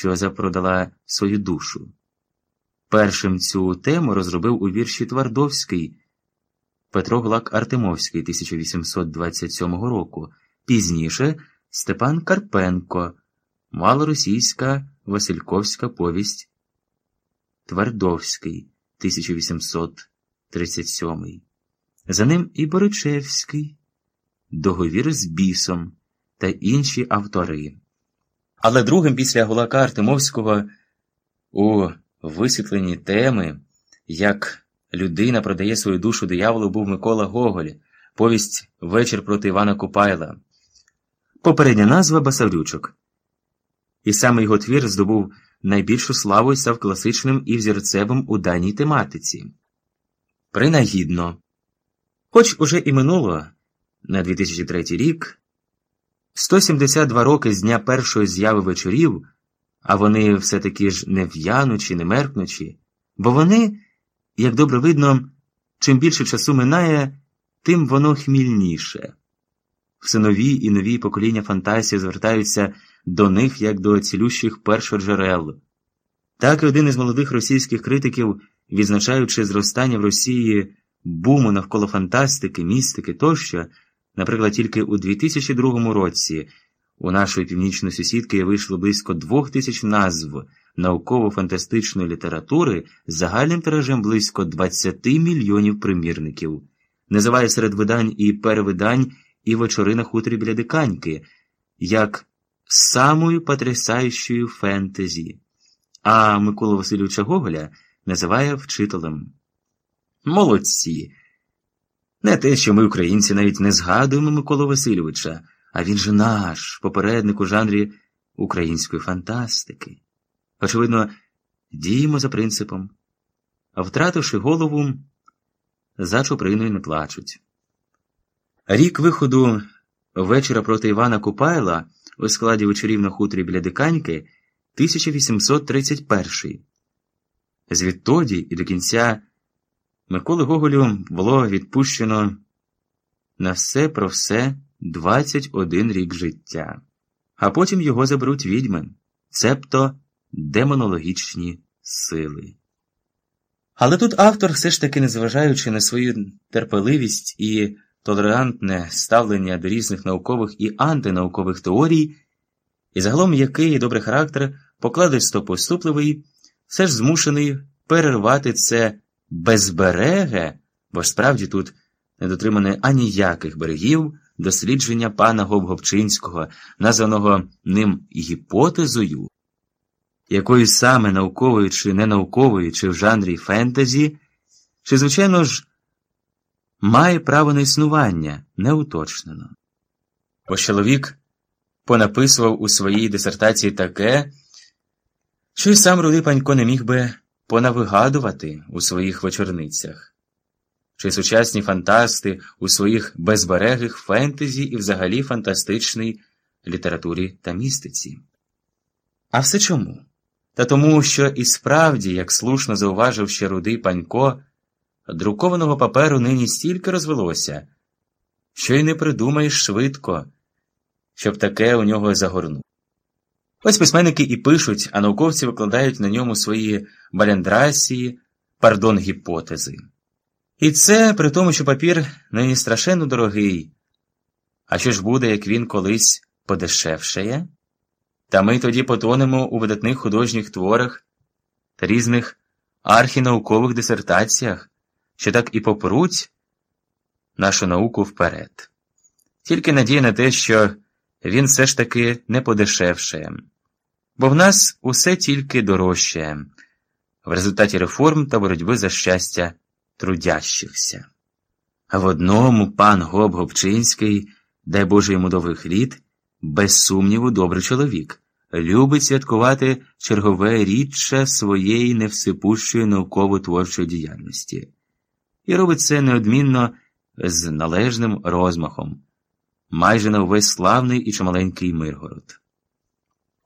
що запродала свою душу. Першим цю тему розробив у вірші Твардовський Петро Глак Артемовський 1827 року, пізніше Степан Карпенко, малоросійська Васильковська повість Твардовський 1837. За ним і Боричевський, Договір з бісом та інші автори. Але другим після Гулака Артемовського у висвітленні теми, як людина продає свою душу дияволу, був Микола Гоголь, повість Вечір проти Івана Купайла. Попередня назва Басаврючок. І саме його твір здобув найбільшу славу і став класичним і взірцевим у даній тематиці. Принагідно. Хоч уже і минуло на 2003 рік 172 роки з дня першої зяви вечорів, а вони все таки ж не в'янучі, не меркнучі, бо вони, як добре видно, чим більше часу минає, тим воно хмільніше. Все нові і нові покоління фантазії звертаються до них як до цілющих першоджерел. Так і один із молодих російських критиків, відзначаючи зростання в Росії буму навколо фантастики, містики тощо, наприклад, тільки у 2002 році у нашої північної сусідки вийшло близько двох тисяч назв науково-фантастичної літератури з загальним тиражем близько 20 мільйонів примірників. Називає серед видань і перевидань і вечори на хуторі біля диканьки, як самою потрясаючою фентезі, а Микола Васильовича Гоголя називає вчителем. Молодці. Не те, що ми, українці, навіть не згадуємо Миколу Васильовича, а він же наш попередник у жанрі української фантастики. Очевидно, діємо за принципом, втративши голову, за чуприною не плачуть. Рік виходу вечора проти Івана Купайла у складі вечорів на хуторі біля Диканьки 1831. Звідтоді і до кінця Миколи Гоголю було відпущено на все про все 21 рік життя, а потім його заберуть відьми, цебто демонологічні сили. Але тут автор, все ж таки, незважаючи на свою терпеливість і толерантне ставлення до різних наукових і антинаукових теорій, і загалом який добрий характер, покладисто поступливий, все ж змушений перервати це безбереге, бо справді тут не дотримане аніяких берегів дослідження пана Говговчинського, названого ним гіпотезою, якою саме науковою чи ненауковою, чи в жанрі фентезі, чи, звичайно ж, має право на існування неуточнено. Бо чоловік понаписував у своїй дисертації таке, що й сам Рудий Панько не міг би понавигадувати у своїх вечорницях, чи сучасні фантасти у своїх безберегих фентезі і взагалі фантастичній літературі та містиці. А все чому? Та тому, що і справді, як слушно зауважив ще рудий Панько, друкованого паперу нині стільки розвелося, що й не придумаєш швидко, щоб таке у нього загорнути. Ось письменники і пишуть, а науковці викладають на ньому свої баляндрасії, пардон, гіпотези. І це при тому, що папір нині страшенно дорогий. А що ж буде, як він колись подешевшає? Та ми тоді потонемо у видатних художніх творах та різних архінаукових дисертаціях, що так і попруть нашу науку вперед. Тільки надія на те, що він все ж таки не подешевшає, бо в нас усе тільки дорожчає в результаті реформ та боротьби за щастя трудящихся. А в одному пан Гоб Гобчинський, дай Боже йому довгих літ, без сумніву, добрий чоловік, любить святкувати чергове річчя своєї невсипущої науково-творчої діяльності, і робить це неодмінно з належним розмахом, майже на увесь славний і чималенький Миргород.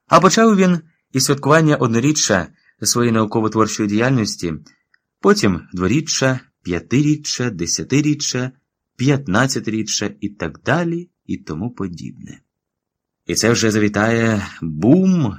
А почав він із святкування одноріччя своєї науково-творчої діяльності, потім дворіччя, п'ятиріччя, десятиріччя, п'ятнадцятиріччя і так далі і тому подібне. І це вже завітає бум